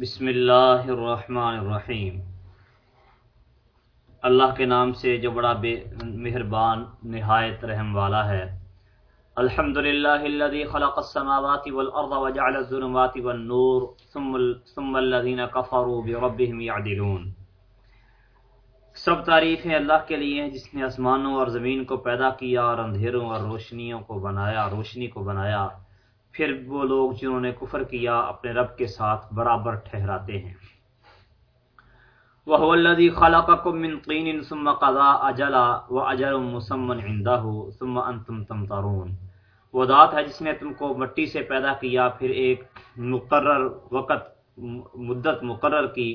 بسم اللہ الرحمن الرحیم۔ اللہ کے نام سے جو بڑا بے مہربان، نہایت رحم والا ہے۔ الحمد للہ الذي خلق السماوات والارض وجعل الظلمات والنور ثم ثم الذين كفروا بربهم يعدلون سب تعریفیں اللہ کے لیے ہیں، جس نے آسمانوں اور زمین کو پیدا کیا اور اندھیروں اور روشنیوں کو بنایا، روشنی کو بنایا۔ پھر وہ لوگ جنہوں نے کفر کیا اپنے رب کے ساتھ برابر ٹھہراتے ہیں۔ وہ الذي خلقكم من طين ثم قضى اجلا واجل مسمى عنده ثم انتم تمترون۔ وہ ذات ہے جس نے تم کو مٹی سے پیدا کیا، پھر ایک مقرر وقت، مدت مقرر کی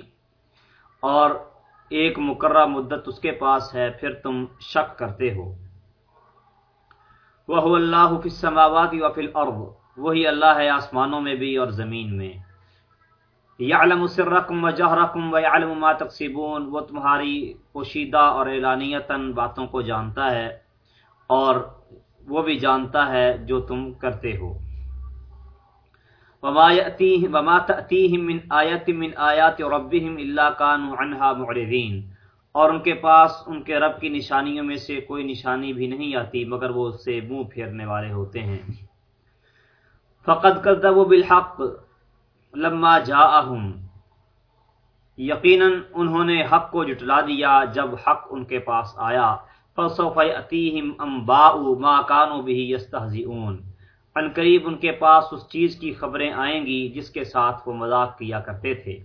اور ایک مقررہ مدت اس کے پاس ہے، پھر تم شک کرتے ہو۔ وہ اللہ فی السماوات و فی الارض وہی اللہ ہے آسمانوں میں بھی اور زمین میں۔ یعلم سرکم و جہرکم و یعلم ما تقسیبون وہ تمہاری پوشیدہ اور اعلانیتاً باتوں کو جانتا ہے اور وہ بھی جانتا ہے جو تم کرتے ہو۔ وما يأتيهم وما تأتيهم من آيات من آيات ربهم إلا كانوا عنها معرضين اور ان کے پاس ان کے رب کی نشانیوں میں سے کوئی نشانی بھی نہیں آتی، مگر وہ اس سے منہ پھیرنے والے ہوتے ہیں۔ فقد كذبوا بالحق لما جاءهم. یقیناً انہوں نے حق کو جٹلا دیا جب حق ان کے پاس آیا. فسوف يأتيهم انباء ما كانوا به يستهزئون. ان قریب ان کے پاس اس چیز کی خبریں آئیں گی جس کے ساتھ وہ مذاق کیا کرتے تھے.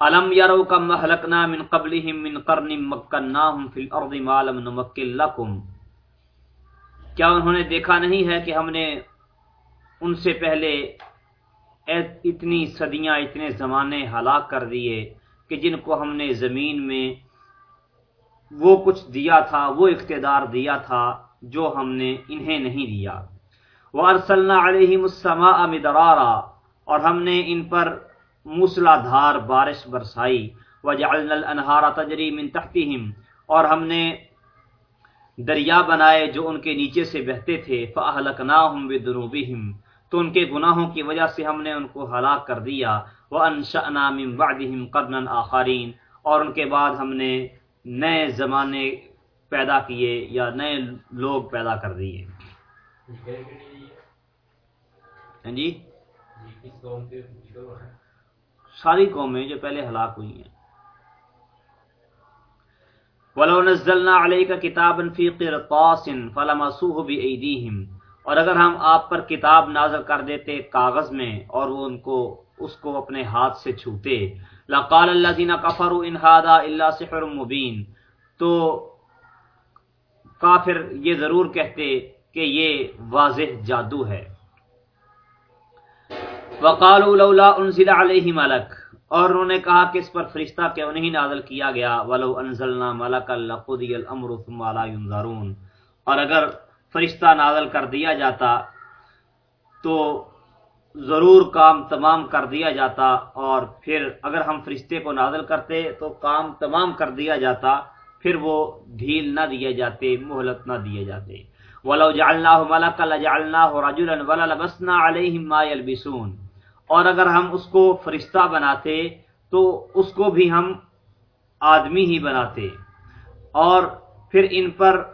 علم یارو کا محلکنا من قبل من قرن مکناہم فی الارض ما لم نمکن لکم کیا انہوں نے دیکھا نہیں ہے کہ ہم نے ان سے پہلے اتنی صدیاں، اتنے زمانے ہلاک کر دیے کہ جن کو ہم نے زمین میں وہ کچھ دیا تھا، وہ اقتدار دیا تھا جو ہم نے انہیں نہیں دیا۔ وارسلنا علیہم السماء مدرارا اور ہم نے ان پر موسلا دھار بارش برسائی۔ وجعلنا الانہار تجری من تحتہم اور ہم نے دریا بنائے جو ان کے نیچے سے بہتے تھے۔ فاہلکناہم بذنوبہم تو ان کے گناہوں کی وجہ سے ہم نے ان کو ہلاک کر دیا۔ وانشأنا من بعدہم قرنا آخرین اور ان کے بعد ہم نے نئے زمانے پیدا کیے یا نئے لوگ پیدا کر دیے۔ ہاں جی؟ ساری قومیں جو پہلے ہلاک ہوئی ہیں۔ ولو نزلنا علیک کتابا فی قرطاس فلمسوه بایدیہم اور اگر ہم آپ پر کتاب نازل کر دیتے کاغذ میں اور وہ ان کو، اس کو اپنے ہاتھ سے چھوتے، لقال الذين كفروا ان هذا الا سحر مبين تو کافر یہ ضرور کہتے کہ یہ واضح جادو ہے۔ وقالوا لولا انزل علیہ ملک، اور انہوں نے کہا کہ اس پر فرشتہ کیوں نہیں نازل کیا گیا؟ ولو انزلنا ملک لقضی الامر ثم لا ينظرون۔ اور اگر فرشتہ نازل کر دیا جاتا تو ضرور کام تمام کر دیا جاتا اور پھر اگر ہم فرشتے کو نازل کرتے تو کام تمام کر دیا جاتا، پھر وہ ڈھیل نہ دیے جاتے، مہلت نہ دیے جاتے۔ ولو جعلناه ملكا لجعلناه رجلا وللبسنا عليهم ما يلبسون۔ اور اگر ہم اس کو فرشتہ بناتے تو اس کو بھی ہم آدمی ہی بناتے۔ اور پھر ان پر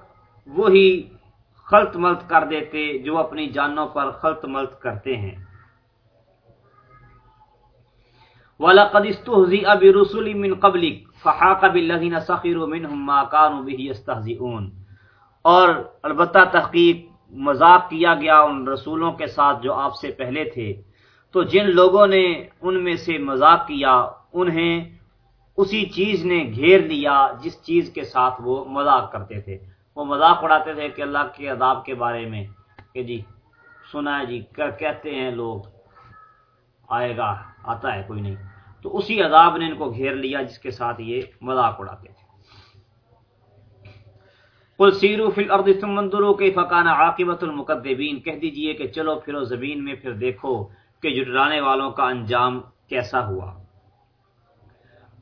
وہی خلط ملت کر دیتے جو اپنی جانوں پر خلط ملت کرتے ہیں۔ وَلَقَدْ اسْتُهْزِئَ بِرُسُلٍ مِّن قَبْلِكَ فَحَاقَ بِالَّذِينَ سَخِرُوا مِنْهُمْ مَا كَانُوا بِهِ يَسْتَهْزِئُونَ۔ اور البتہ تحقیق مذاق کیا گیا ان رسولوں کے ساتھ جو آپ سے پہلے تھے۔ تو جن لوگوں نے ان میں سے مذاق کیا، انہیں اسی چیز نے گھیر لیا جس چیز کے ساتھ وہ مذاق کرتے تھے۔ وہ مذاق اڑاتے تھے کہ اللہ کے عذاب کے بارے میں کہ جی سنا ہے جی کہتے ہیں لوگ، آئے گا، آتا ہے، کوئی نہیں۔ تو اسی عذاب نے ان کو گھیر لیا جس کے ساتھ یہ مذاق اڑاتے تھے۔ قل سیرو فی الارض ثم انظروا کیف کان عاقبۃ المکذبین۔ کہہ دیجیے کہ چلو پھرو زمین میں، پھر دیکھو کہ جٹرانے والوں کا انجام کیسا ہوا۔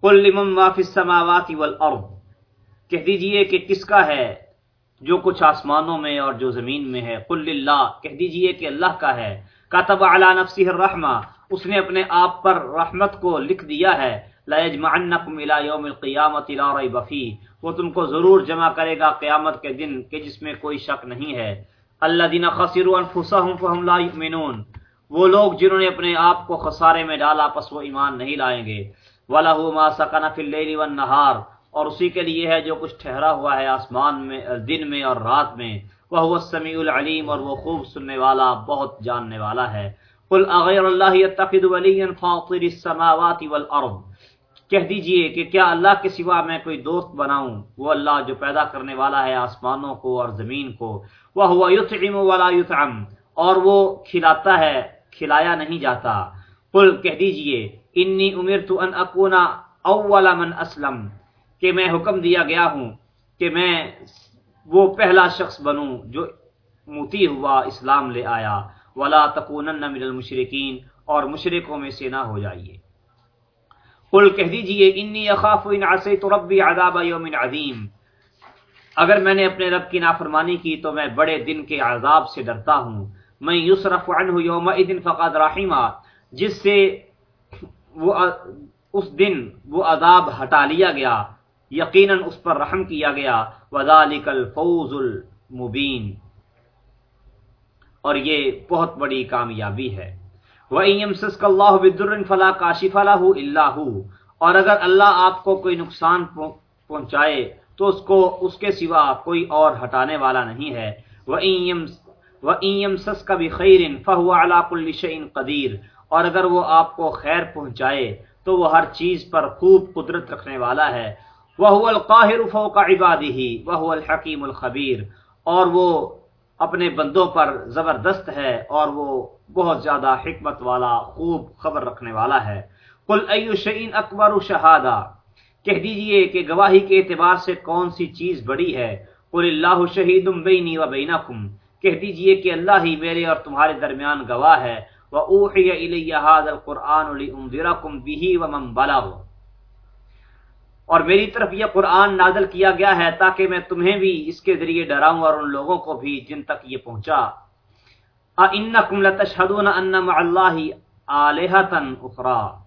قل لمن ما فی السماوات والارض۔ کہہ دیجیے کہ کس کا ہے؟ جو کچھ آسمانوں میں اور جو زمین میں ہے، قل للہ، کہہ دیجیے کہ اللہ کا ہے۔ کاتب علی نفسہ الرحمہ، اس نے اپنے آپ پر رحمت کو لکھ دیا ہے۔ لَيَجْمَعَنَّكُمْ إِلَى يَوْمِ الْقِيَامَةِ لَا رَيْبَ فِيهِ وہ تم کو ضرور جمع کرے گا قیامت کے دن کہ جس میں کوئی شک نہیں ہے۔ الَّذِينَ خَسِرُوا أَنفُسَهُمْ فَهُمْ لَا يُؤْمِنُونَ وہ لوگ جنہوں نے اپنے آپ کو خسارے میں ڈالا، پس وہ ایمان نہیں لائیں گے۔ وَلَهُ مَا سَكَنَ فِي اللَّيْلِ وَالنَّهَارِ۔ اور اسی کے لیے ہے جو کچھ ٹھہرا ہوا ہے آسمان میں، دن میں اور رات میں۔ وہ السمیع العلیم اور وہ خوب سننے والا، بہت جاننے والا ہے۔ قل اغیر اللہ يتخذ وليا فاطر السماوات والارض۔ کہہ دیجیے کہ کیا اللہ کے سوا میں کوئی دوست بناؤں؟ وہ اللہ جو پیدا کرنے والا ہے آسمانوں کو اور زمین کو۔ وہ ہوا یطعم ولا یطعم۔ اور وہ کھلاتا ہے، کھلایا نہیں جاتا۔ قل کہہ دیجیے، انی امرت ان اکون اول من اسلم۔ کہ میں حکم دیا گیا ہوں کہ میں وہ پہلا شخص بنوں جو موتی ہوا اسلام لے آیا۔ ولا تکونن من المشرکین اور مشرکوں میں سے نہ ہو جائیے۔ قل کہہ دیجیے انی اخاف ان عصیت ربی عذاب یوم عظیم اگر میں نے اپنے رب کی نافرمانی کی تو میں بڑے دن کے عذاب سے ڈرتا ہوں۔ میں یصرف عنہ یومئذ فقد رحمہ جس سے وہ، اس دن وہ عذاب ہٹا لیا گیا۔ یقیناً اس پر رحم کیا گیا۔ وذالک الفوز المبین۔ اور یہ بہت بڑی کامیابی ہے۔ وَإِن اللَّهُ بِالدُّرٍ فَلَا كَاشِفَ لَهُ إِلَّا هُ اور اگر اللہ آپ کو کوئی نقصان پہنچائے تو اس کو، اس کے سوا کوئی اور ہٹانے والا نہیں ہے۔ وَإِن يَمْسَسْكَ بِخَيْرٍ فَهُوَ عَلَى كُلِّ شَيْءٍ قَدِيرٌ۔ اور اگر وہ آپ کو خیر پہنچائے تو وہ ہر چیز پر خوب قدرت رکھنے والا ہے۔ وَهُوَ الْقَاهِرُ فَوْقَ عِبَادِهِ وَهُوَ الْحَكِيمُ الْخَبِيرُ اور وہ اپنے بندوں پر زبردست ہے اور وہ بہت زیادہ حکمت والا، خوب خبر رکھنے والا ہے۔ کل ایو شعین اکبر و شہادہ۔ کہہ دیجیے کہ گواہی کے اعتبار سے کون سی چیز بڑی ہے۔ قل اللہ شہید بینی و بینکم۔ کہہ دیجیے کہ اللہ ہی میرے اور تمہارے درمیان گواہ ہے۔ وَأُوحِيَ إِلَيَّ هَذَا الْقُرْآنُ لِأُنذِرَكُمْ بِهِ وَمَنْ بَلَغُ اور میری طرف یہ قرآن نازل کیا گیا ہے تاکہ میں تمہیں بھی اس کے ذریعے ڈراؤں اور ان لوگوں کو بھی جن تک یہ پہنچا۔ اَإِنَّكُمْ لَتَشْهَدُونَ أَنَّ مَعَ اللَّهِ آلِهَةً أُخْرَى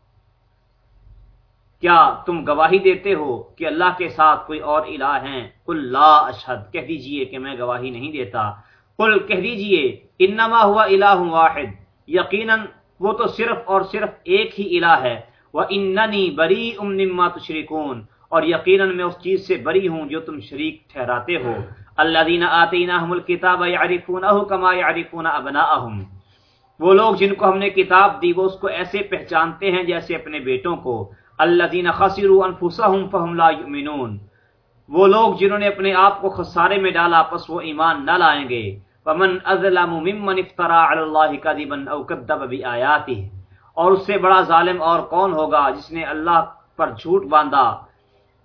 کیا تم گواہی دیتے ہو کہ اللہ کے ساتھ کوئی اور الہ ہیں؟ قل لا اشہد۔ کہہ دیجیے کہ میں گواہی نہیں دیتا۔ قل کہہ دیجیے، انما ہوا الہ واحد۔ یقیناً وہ تو صرف اور صرف ایک ہی الہ ہے۔ وَإِنَّنِي بَرِيءٌ مِّمَّا تُشْرِكُونَ اور یقیناً میں اس چیز سے بری ہوں جو تم شریک ٹھہراتے ہو۔ الذین آتیناہم الکتاب یعرفونہ کما یعرفون ابناءہم وہ لوگ جن کو ہم نے کتاب دی وہ اس کو ایسے پہچانتے ہیں جیسے اپنے بیٹوں کو۔ الذین خسروا انفسہم فہم لا یؤمنون وہ لوگ جنہوں نے اپنے آپ کو خسارے میں ڈالا پس وہ ایمان نہ لائیں گے۔ ومن اظلم ممن افترى علی اللہ کذبا او کذب بآیاتہ اور اس سے بڑا ظالم اور کون ہوگا جس نے اللہ پر جھوٹ باندھا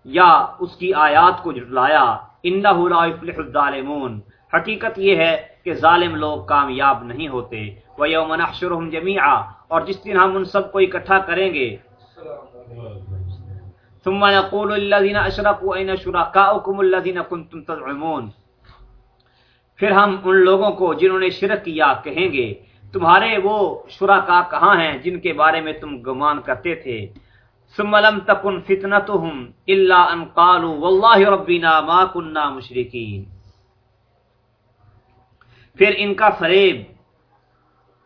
یا اس کی آیات کو جھٹلایا؟ انہ لا یفلح الظالمون۔ حقیقت یہ ہے کہ ظالم لوگ کامیاب نہیں ہوتے۔ ویوم نحشرهم جميعا۔ اور جس دن ہم ان سب کو اکٹھا کریں گے۔ ثم نقول للذین اشرکوا این شرکاؤکم الذین کنتم تزعمون۔ پھر ہم ان لوگوں کو جنہوں نے شرک کیا کہیں گے تمہارے وہ شرکا کہاں ہیں جن کے بارے میں تم گمان کرتے تھے؟ ثم لم تکن فتنتهم الا ان قالوا والله ربنا ما كنا مشرکین۔ پھر ان کا فریب،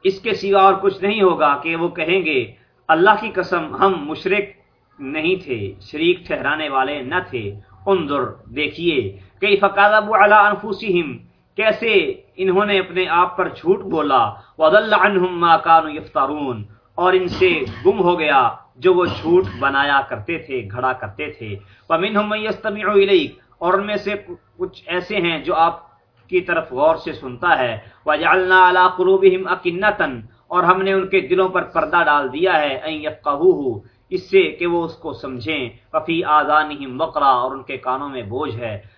اس کے سوا اور کچھ نہیں ہوگا کہ وہ کہیں گے، اللہ کی قسم ہم مشرک نہیں تھے، شریک ٹھہرانے والے نہ تھے۔ انظر، دیکھیے کئی فقاضب علی انفسہم کیسے انہوں نے اپنے آپ پر جھوٹ بولا؟ وضل عنہم ما كانوا یفترون اور ان سے گم ہو گیا جو وہ جھوٹ بنایا کرتے تھے، گھڑا کرتے تھے۔ ومنہم من یستمع الیک اور ان میں سے کچھ ایسے ہیں جو آپ کی طرف غور سے سنتا ہے۔ وجعلنا علی قلوبہم اکنتا اور ہم نے ان کے دلوں پر پردہ ڈال دیا ہے۔ ان یفقهوه اس سے کہ وہ اس کو سمجھیں۔ وفی آذانہم وقرا۔ اور ان کے کانوں میں بوجھ ہے۔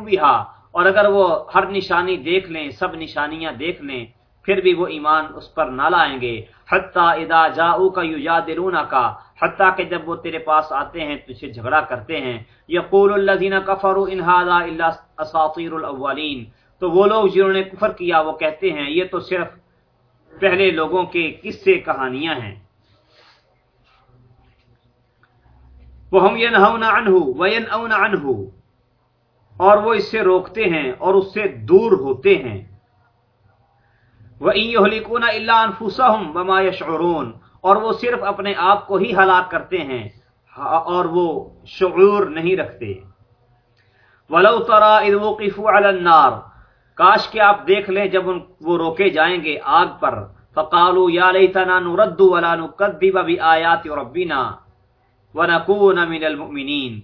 بِهَا اور اگر وہ ہر نشانی دیکھ لیں، سب نشانیاں دیکھ لیں، پھر بھی وہ ایمان اس پر نہ لائیں گے۔ حتی اذا جاؤک یجادلونک حتی کہ جب وہ تیرے پاس آتے ہیں، تجھے جھگڑا کرتے ہیں۔ یقول الذین کفروا ان هذا الا اساطیر الاولین تو وہ لوگ جنہوں نے کفر کیا، وہ کہتے ہیں، یہ تو صرف پہلے لوگوں کے قصے کہانیاں ہیں۔ وہ ہم یہ نہ اور وہ اس سے روکتے ہیں اور اس سے دور ہوتے ہیں۔ وہ اللہ انفوسا ہوں بما یشعرون اور وہ صرف اپنے آپ کو ہی ہلاک کرتے ہیں اور وہ شعور نہیں رکھتے۔ ولو ترا اذ وقفوا على النار کاش کہ آپ دیکھ لیں جب ان وہ روکے جائیں گے آگ پر۔ فقالوا یا لیتنا نرد ولا نكذب بآیات ربنا ونكون من المؤمنین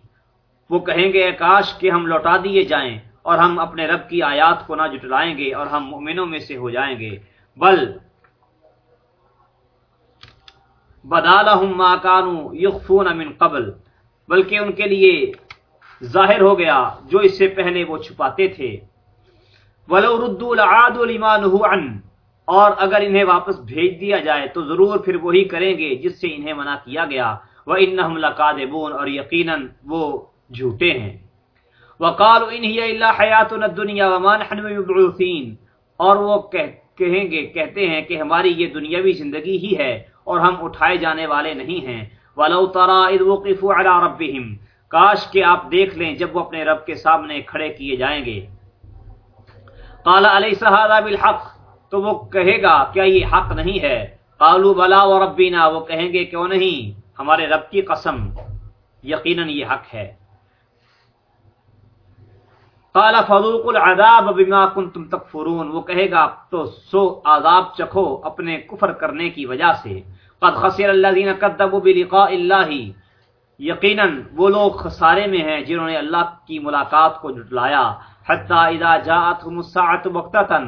وہ کہیں گے، کاش کہ ہم لوٹا دیے جائیں اور ہم اپنے رب کی آیات کو نہ جٹلائیں گے اور ہم مؤمنوں میں سے ہو جائیں گے۔ بل بدالہم ما کانوا یخفون من قبل۔ بلکہ ان کے لیے ظاہر ہو گیا جو اس سے پہلے وہ چھپاتے تھے۔ ولو ردوا لعادوا لما نهوا عنه اور اگر انہیں واپس بھیج دیا جائے تو ضرور پھر وہی کریں گے جس سے انہیں منع کیا گیا۔ وہ ان لقادبون اور یقیناً وہ جھوٹے ہیں۔ وقالوا ان هي الا حياتنا الدنيا وما نحن بمبعوثين اور وہ کہیں گے کہتے ہیں کہ ہماری یہ دنیاوی زندگی ہی ہے اور ہم اٹھائے جانے والے نہیں ہیں۔ ولو ترى اذ وقفوا على ربهم کاش کہ آپ دیکھ لیں جب وہ اپنے رب کے سامنے کھڑے کیے جائیں گے۔ قال علیہ هذا بالحق؟ تو وہ کہے گا، کیا یہ حق نہیں ہے؟ قالوا بلا وربنا، وہ کہیں گے، کیوں نہیں؟ ہمارے رب کی قسم، یقیناً یہ حق ہے۔ قال فذوقوا العذاب بما كنتم تكفرون وہ کہے گا تو سو عذاب چکھو اپنے کفر کرنے کی وجہ سے۔ قد خسر الذين كذبوا بلقاء الله یقیناً وہ لوگ خسارے میں ہیں جنہوں نے اللہ کی ملاقات کو جٹلایا حتی اذا جاءتهم الساعه بغتتا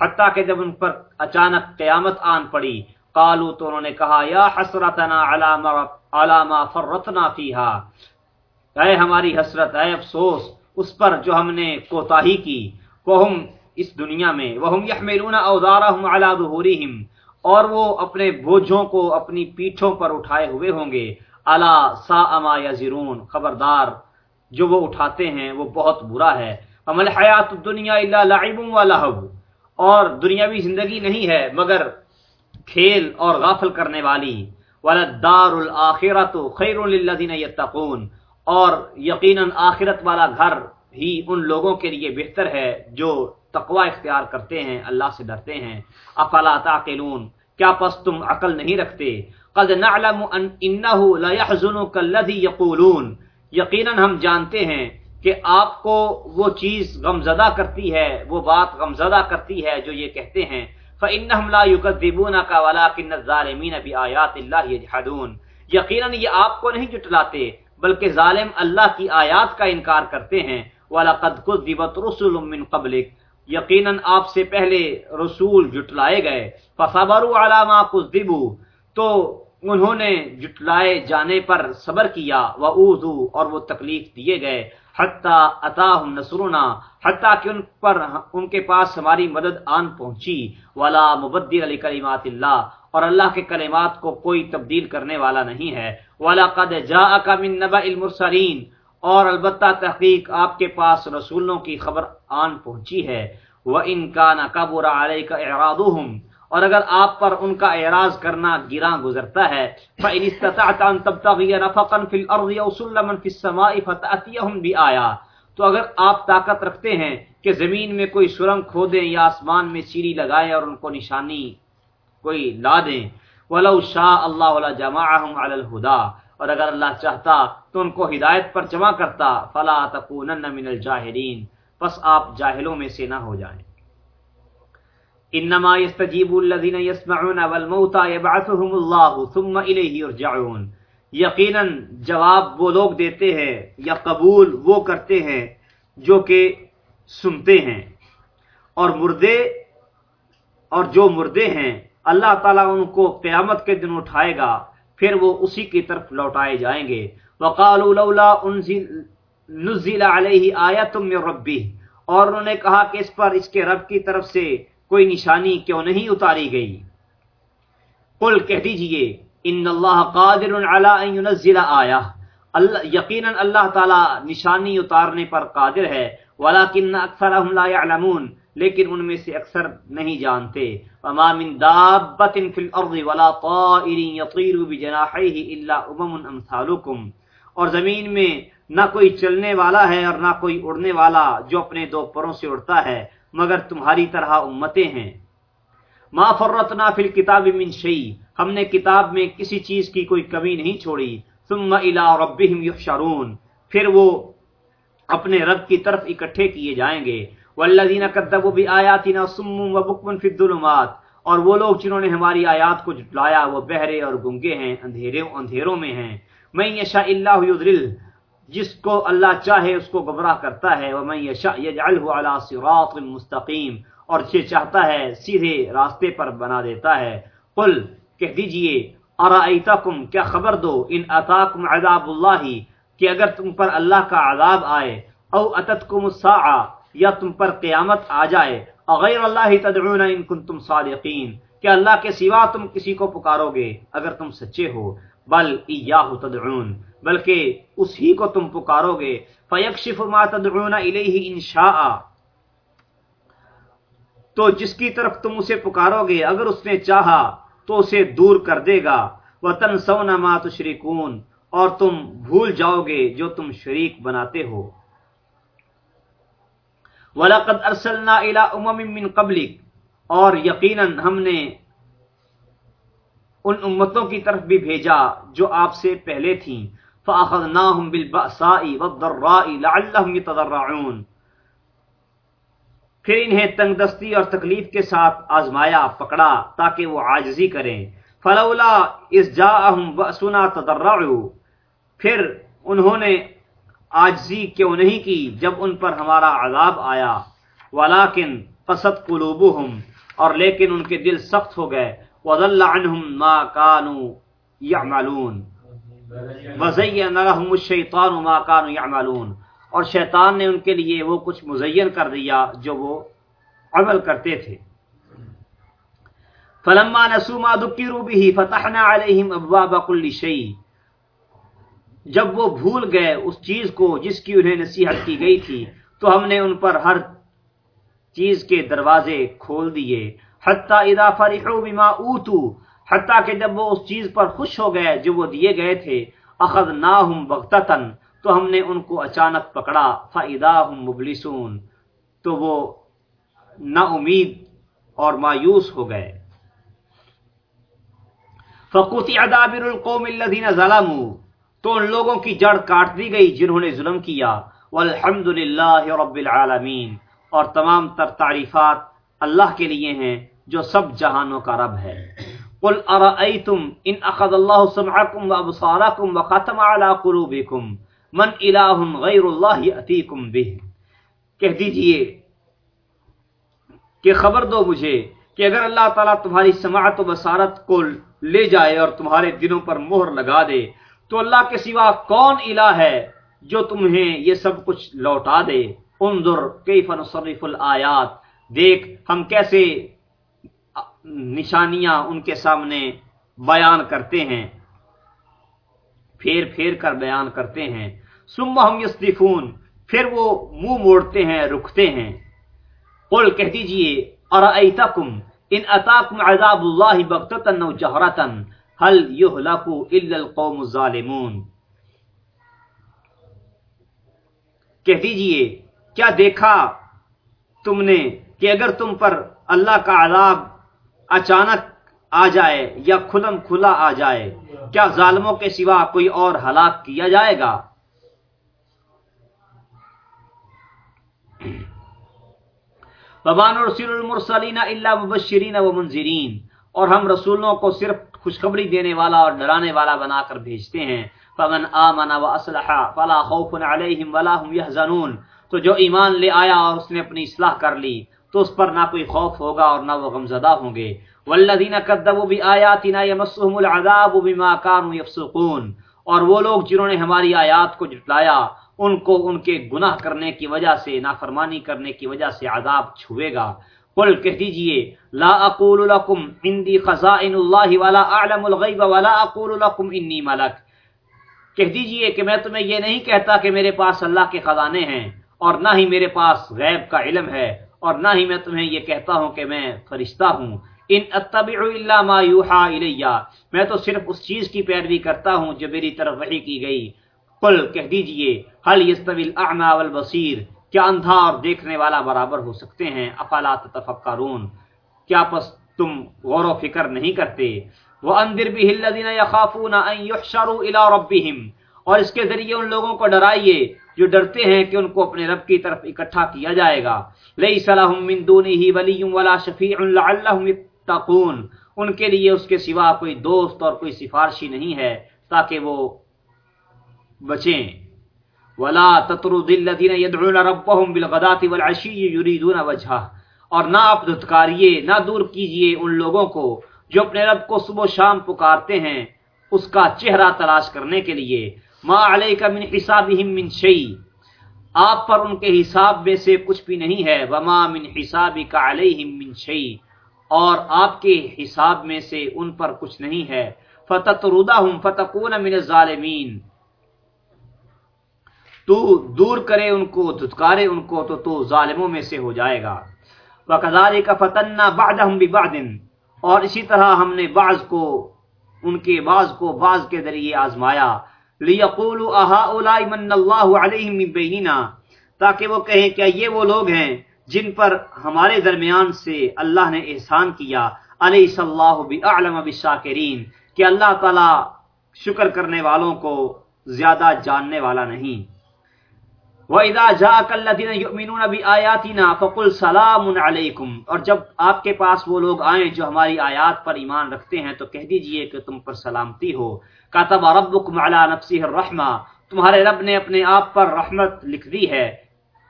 حتی کہ جب ان پر اچانک قیامت آن پڑی۔ قالوا تو انہوں نے کہا، یا حسرتنا على ما فرطنا فيها اے ہماری حسرت، اے افسوس، اس پر جو ہم نے کوتاہی کی وہ ہم اس دنیا میں وہ ہم یحملون اوزارهم على ظهورهم اور وہ اپنے بوجھوں کو اپنی پیٹھوں پر اٹھائے ہوئے ہوں گے۔ الا سا اما یزرون، خبردار، جو وہ اٹھاتے ہیں، وہ بہت برا ہے۔ عمل حیات دنیا اللہ لعب و لہب اور دنیاوی زندگی نہیں ہے، مگر کھیل اور غافل کرنے والی۔ ولدار الاخرت خیر للذین یتقون اور یقیناً آخرت والا گھر ہی ان لوگوں کے لیے بہتر ہے جو تقوی اختیار کرتے ہیں، اللہ سے ڈرتے ہیں۔ افلا تعقلون؟ کیا پس تم عقل نہیں رکھتے؟ قد نعلم ان انه لا يحزنك الذي يقولون۔ یقینا ہم جانتے ہیں کہ آپ کو وہ چیز غمزدہ کرتی ہے، وہ بات غمزدہ کرتی ہے جو یہ کہتے ہیں۔ فانهم لا يكذبونك ولكن الظالمين بآيات الله يجحدون یقینا یہ آپ کو نہیں جٹلاتے بلکہ ظالم اللہ کی آیات کا انکار کرتے ہیں وَلَقَدْ كُذِّبَتْ رُسُلٌ مِّن قَبْلِكَ یقیناً آپ سے پہلے رسول جٹلائے گئے فَصَبَرُوا عَلَى مَا كذبوا تو انہوں نے جٹلائے جانے پر صبر کیا واوذو اور وہ تکلیف دیے گئے۔ حتی اتاہم نصرنا حتی کہ ان پر ان کے پاس ہماری مدد آن پہنچی۔ ولا مبدل لکلمات اللہ اور اللہ کے کلمات کو کوئی تبدیل کرنے والا نہیں ہے۔ وَلَقَدْ جَاءَكَ مِن نَبَئِ الْمُرْسَلِينَ، اور البتہ تحقیق آپ کے پاس رسولوں کی خبر آن پہنچی ہے۔ وہ ان کا نہ قبر علیہ کا اور اگر آپ پر ان کا اعراض کرنا گراں گزرتا ہے، فَإِنِ اسْتَطَعْتَ أَن تَبْتَغِيَ نَفَقًا فِي الْأَرْضِ أَوْ سُلَّمًا فِي السَّمَاءِ فَتَأْتِيَهُمْ بِآيَاتٍ تو اگر آپ طاقت رکھتے ہیں کہ زمین میں کوئی سرنگ کھودیں یا آسمان میں سیڑھی لگائیں اور ان کو نشانی کوئی لا دیں۔ وَلَوْ شَاءَ اللَّهُ لَجَمَعَهُمْ عَلَى الْهُدَى۔ اور اگر اللہ چاہتا تو ان کو ہدایت پر جمع کرتا۔ فلا تکونن من الجاہلین پس آپ جاہلوں میں سے نہ ہو جائیں۔ انما يستجيب الذين يسمعون والموتى يبعثهم الله ثم اليه يرجعون. یقینا جواب وہ لوگ دیتے ہیں یا قبول وہ کرتے ہیں جو کہ سنتے ہیں اور مردے اور جو مردے ہیں اللہ تعالیٰ ان کو قیامت کے دن اٹھائے گا، پھر وہ اسی کی طرف لوٹائے جائیں گے۔ وقالوا لولا انزل نزل علیہ آیت من ربی اور انہوں نے کہا کہ اس پر اس کے رب کی طرف سے کوئی نشانی کیوں نہیں اتاری گئی۔ قل کہہ دیجیے، ان اللہ قادر علی ان ينزل آیہ اللہ، یقینا اللہ تعالی نشانی اتارنے پر قادر ہے ولکن اکثرهم لا يعلمون لیکن ان میں سے اکثر نہیں جانتے۔ وما من دابت فی الارض ولا طائر یطیر بجناحیہ الا امم امثالکم۔ اور زمین میں نہ کوئی چلنے والا ہے اور نہ کوئی اڑنے والا جو اپنے دو پروں سے اڑتا ہے۔ مگر تمہاری طرح امتیں ہیں۔ ما فرتنا فی الكتاب من شیء ہم نے کتاب میں کسی چیز کی کوئی کمی نہیں چھوڑی۔ ثم الى ربهم يحشرون۔ پھر وہ اپنے رب کی طرف اکٹھے کیے جائیں گے۔ والذین کذبوا بآیاتنا صم وبکم فی الظلمات۔ اور وہ لوگ جنہوں نے ہماری آیات کو جھٹلایا، وہ بہرے اور گنگے ہیں، اندھیرے اندھیروں میں ہیں۔ میں یشاء اللہ یضلل جس کو اللہ چاہے اس کو گمراہ کرتا ہے، ومن یشاء یجعلہ علی صراط مستقیم اور یہ چاہتا ہے سیدھے راستے پر بنا دیتا ہے۔ قل، کہہ دیجیے ارائیتکم کیا خبر دو؟ ان اتاکم عذاب اللہ کہ اگر تم پر اللہ کا عذاب آئے، او اتتکم الساعہ یا تم پر قیامت آ جائے اغیر اللہ تدعون ان کنتم صادقین کہ اللہ کے سوا تم کسی کو پکارو گے، اگر تم سچے ہو، بل ایاہ تدعون۔ بلکہ اس ہی کو تم پکارو گے۔ فیکشف ما تدعون الیہ ان شاء تو جس کی طرف تم اسے پکارو گے، اگر اس نے چاہا تو اسے دور کر دے گا۔ وطن سونا ما تشریکون اور تم بھول جاؤ گے جو تم شریک بناتے ہو۔ وَلَقَدْ أَرْسَلْنَا إِلَىٰ أُمَمٍ مِّن قَبْلِكَ۔ اور یقیناً ہم نے ان امتوں کی طرف بھی بھیجا جو آپ سے پہلے تھیں۔ فَأَخَذْنَاهُمْ بِالْبَأْسَاءِ وَالضَّرَّاءِ لَعَلَّهُمْ يَتَضَرَّعُونَ پھر انہیں تنگ دستی اور تکلیف کے ساتھ آزمایا، پکڑا تاکہ وہ عاجزی کریں۔ فلولا اس جاءهم جا سنا پھر انہوں نے آجزی کیوں نہیں کی؟ جب ان پر ہمارا عذاب آیا۔ ولاکن قصد قلوبهم۔ اور لیکن ان کے دل سخت ہو گئے۔ وضل عنهم ما كانوا يعملون۔ وزين لهم الشيطان ما كانوا يعملون۔ اور شیطان نے ان کے لیے وہ کچھ مزین کر دیا جو وہ عمل کرتے تھے۔ فلما نسوا ما ذکروا به فتحنا عليهم ابواب كل شيء۔ جب وہ بھول گئے اس چیز کو جس کی انہیں نصیحت کی گئی تھی، تو ہم نے ان پر ہر چیز کے دروازے کھول دیے۔ حتی اذا فرحوا بما اوتوا حتی کہ جب وہ اس چیز پر خوش ہو گئے، جو وہ دیے گئے تھے اخذناهم بغتتن تو ہم نے ان کو اچانک پکڑا فائدہ مبلسون، تو وہ نا امید اور مایوس ہو گئے۔ فقوتی ادابر القوم الذین ظلموا، تو ان لوگوں کی جڑ کاٹ دی گئی جنہوں نے ظلم کیا۔ والحمد للہ رب العالمین اور تمام تر تعریفات اللہ کے لیے ہیں، جو سب جہانوں کا رب ہے۔ قل ارائیتم ان اخذ اللہ سمعکم و ابصارکم و ختم علی قلوبکم من الہ غیر اللہ اتیکم بہ کہہ دیجیے کہ خبر دو مجھے کہ اگر اللہ تعالیٰ تمہاری سماعت و بصارت کو لے جائے اور تمہارے دلوں پر مہر لگا دے تو اللہ کے سوا کون الہ ہے جو تمہیں یہ سب کچھ لوٹا دے؟ انظر کیف نصرف الآیات، دیکھ ہم کیسے نشانیاں ان کے سامنے بیان کرتے ہیں، پھیر پھیر کر بیان کرتے ہیں۔ ثم ہم یصدفون، پھر وہ منہ مو موڑتے ہیں، رکتے ہیں۔ قل، کہہ دیجیے، ارائیتکم ان اتاکم عذاب اللہ بغتتا و جہرتا؟ هل یہلکو الا القوم الظالمون؟ کہہ دیجیے، کیا دیکھا تم نے کہ اگر تم پر اللہ کا عذاب اچانک آ جائے یا کھلم کھلا آ جائے، کیا ظالموں کے سوا کوئی اور ہلاک کیا جائے گا؟ وبان رسول المرسلین اللہ مبشرین و منظرین اور ہم رسولوں کو صرف خوشخبری دینے والا اور ڈرانے والا بنا کر بھیجتے ہیں۔ فمن آمن و اسلح فلا خوف علیہم ولا هم يحزنون۔ تو جو ایمان لے آیا اور اس نے اپنی اصلاح کر لی۔ تو اس پر نہ کوئی خوف ہوگا اور نہ وہ غمزدہ ہوں گے۔ والذین کذبوا بآیاتنا یمسهم العذاب بما كانوا يفسقون۔ اور وہ لوگ جنہوں نے ہماری آیات کو جھٹلایا، ان کو ان کے گناہ کرنے کی وجہ سے، نافرمانی کرنے کی وجہ سے عذاب چھوے گا۔ قل کہہ دیجیے، لا اقول لكم عندي خزائن الله ولا اعلم الغيب ولا اقول لكم اني ملک۔ کہہ دیجیے کہ میں تمہیں یہ نہیں کہتا کہ میرے پاس اللہ کے خزانے ہیں اور نہ ہی میرے پاس غیب کا علم ہے۔ اور نہ ہی میں تمہیں یہ کہتا ہوں کہ میں فرشتہ ہوں۔ ان اتبع الا ما یوحى الیہ۔ میں تو صرف اس چیز کی پیروی کرتا ہوں جو میری طرف وحی کی گئی۔ قل کہہ دیجیے، هل يستوي الاعمى والبصير کیا اندھا اور دیکھنے والا برابر ہو سکتے ہیں؟ افلا تتفکرون؟ کیا پس تم غور و فکر نہیں کرتے؟ وانذر به الذين يخافون ان يحشروا الى ربهم۔ اور اس کے ذریعے ان لوگوں کو ڈرائیے۔ جو ڈرتے ہیں کہ ان کو اپنے رب کی طرف اکٹھا کیا جائے گا۔ لیس لهم من دونه ولي ولا شفيع لعلهم تقون ان کے لیے اس کے سوا کوئی دوست اور کوئی سفارشی نہیں ہے تاکہ وہ بچیں۔ ولا تطرد الذين يدعون ربهم بالغداة والعشي يريدون وجهه۔ اور نہ آپ دھتکاریے، نہ دور کیجیے ان لوگوں کو جو اپنے رب کو صبح و شام پکارتے ہیں اس کا چہرہ تلاش کرنے کے لیے۔ ما علیک من حسابهم من شيء۔ آپ پر ان کے حساب میں سے کچھ بھی نہیں ہے۔ وما من حسابك عليهم من شيء۔ اور آپ کے حساب میں سے ان پر کچھ نہیں ہے۔ فتح ردا ہوں فتح من ظالمین تو دور کرے ان کو، دھتکارے ان کو تو تو ظالموں میں سے ہو جائے گا۔ وکزارے کا فتنہ بعد ہم اور اسی طرح ہم نے بعض کو، ان کے بعض کو بعض کے ذریعے آزمایا۔ لیقولوا اہا من اللہ علیہم من تاکہ وہ کہیں کیا یہ وہ لوگ ہیں جن پر ہمارے درمیان سے اللہ نے احسان کیا۔ علیہ اللہ بعلم بالشاکرین کہ اللہ تعالی شکر کرنے والوں کو زیادہ جاننے والا نہیں۔ وَإِذَا جَاءَكَ الَّذِينَ يُؤْمِنُونَ بِآيَاتِنَا فَقُلْ سَلَامٌ عَلَيْكُمْ اور جب آپ کے پاس وہ لوگ آئیں جو ہماری آیات پر ایمان رکھتے ہیں تو کہہ دیجیے کہ تم پر سلامتی ہو۔ کاتب ربکم علی نفسه الرحمہ تمہارے رب نے اپنے آپ پر رحمت لکھ دی ہے۔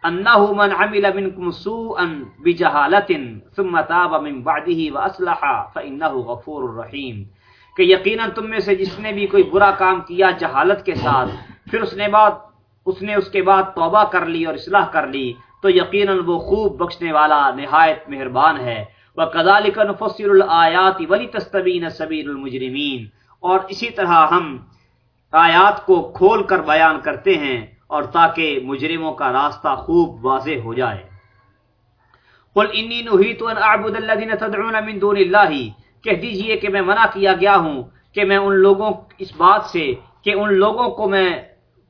انه من عمل منكم سوءا بجهاله ثم تاب من بعده واصلح فانه غفور رحیم کہ یقینا تم میں سے جس نے بھی کوئی برا کام کیا جہالت کے ساتھ، پھر اس نے بعد اس نے اس کے بعد توبہ کر لی اور اصلاح کر لی، تو یقینا وہ خوب بخشنے والا نہایت مہربان ہے۔ وکذالک نفصل الایات ولتستبین سبیل المجرمین اور اسی طرح ہم آیات کو کھول کر بیان کرتے ہیں اور تاکہ مجرموں کا راستہ خوب واضح ہو جائے۔ قل انی نہیت ان اعبد الذین تدعون من دون اللہ کہہ دیجیے کہ میں منع کیا گیا ہوں کہ میں ان لوگوں، اس بات سے کہ ان لوگوں کو میں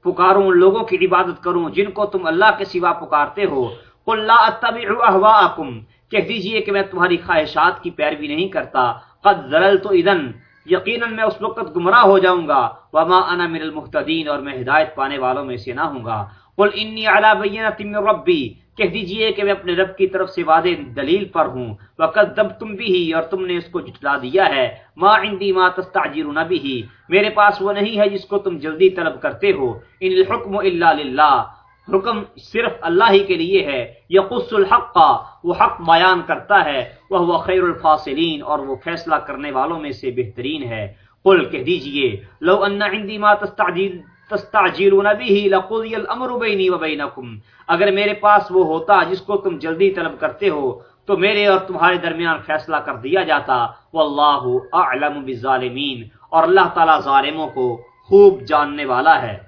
پکاروں ان لوگوں کی عبادت کروں، جن کو تم اللہ کے سوا پکارتے ہو، قل لا اتبع اهواءکم، کہہ دیجیے کہ میں تمہاری خواہشات کی پیروی نہیں کرتا، قد ضللت اذن، یقیناً میں اس وقت گمراہ ہو جاؤں گا، وما انا من المهتدین اور میں ہدایت پانے والوں میں سے نہ ہوں گا۔ قل انی علی بینۃ من ربی کہہ دیجیے کہ میں اپنے رب کی طرف سے وعدے دلیل پر ہوں۔ وکذبتم به، اور تم نے اس کو جھٹلا دیا ہے۔ ما عندي ما تستعجلون به۔ میرے پاس وہ نہیں ہے جس کو تم جلدی طلب کرتے ہو۔ ان الحکم الا للہ حکم صرف اللہ ہی کے لیے ہے۔ یقص الحق، وہ حق بیان کرتا ہے۔ وہ خیر الفاصلین اور وہ فیصلہ کرنے والوں میں سے بہترین ہے۔ قل کہہ دیجیے، لو ان عندي ما تستعجل تستعجلون به، لقضي الامر بيني وبينكم۔ اگر میرے پاس وہ ہوتا جس کو تم جلدی طلب کرتے ہو، تو میرے اور تمہارے درمیان فیصلہ کر دیا جاتا۔ واللہ اعلم بالظالمین۔ اور اللہ تعالی ظالموں کو خوب جاننے والا ہے۔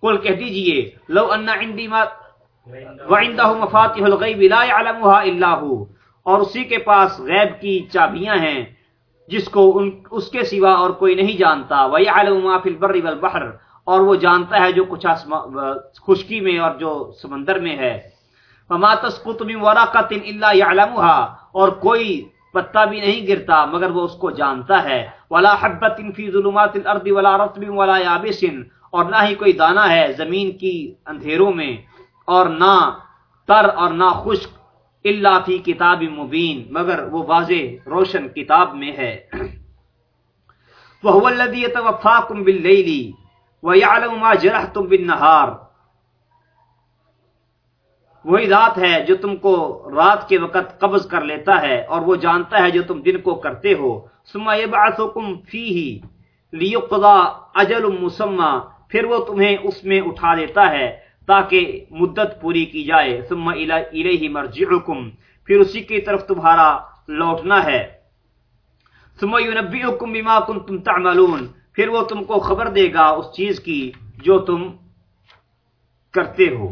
قل کہہ دیجیے، لو ان عندي ما وعنده مفاتيح الغيب لا يعلمها الا هو۔ اور اسی کے پاس غیب کی چابیاں ہیں، جس کو ان اس کے سوا اور کوئی نہیں جانتا۔ وَيَعْلَمُ مَا فِي الْبَرِّ وَالْبَحْرِ۔ اور وہ جانتا ہے جو کچھ خشکی میں اور جو سمندر میں ہے۔ وَمَا تَسْقُطُ مِن وَرَقَةٍ إِلَّا يَعْلَمُهَا۔ اور کوئی پتا بھی نہیں گرتا، مگر وہ اس کو جانتا ہے۔ وَلَا حَبَّةٍ فِي ظُلُمَاتِ الْأَرْضِ وَلَا رَطْبٍ وَلَا يَابِسٍ۔ اور نہ ہی کوئی دانہ ہے زمین کی اندھیروں میں۔ اور نہ تر اور نہ خشک اللہ فی کتاب مبین۔ مگر وہ واضح روشن کتاب میں ہے۔ وَهُوَ الَّذِي يَتَوَفَّاكُمْ بِاللَّيْلِ۔ وَيَعْلَمُ مَا جَرَحْتُمْ بِالنَّهَارِ۔ وہی ذات ہے جو تم کو رات کے وقت قبض کر لیتا ہے اور وہ جانتا ہے جو تم دن کو کرتے ہو۔ ثُمَّ يَبْعَثُكُمْ فِيهِ لِيُقْضَى أَجَلٌ مُسَمَّى۔ پھر وہ تمہیں اس میں اٹھا دیتا ہے تاکہ مدت پوری کی جائے۔ ثم الیہ مرجعکم پھر اسی کی طرف تمہارا لوٹنا ہے۔ ثم ینبئکم بما کنتم تعملون۔ پھر وہ تم کو خبر دے گا اس چیز کی جو تم کرتے ہو۔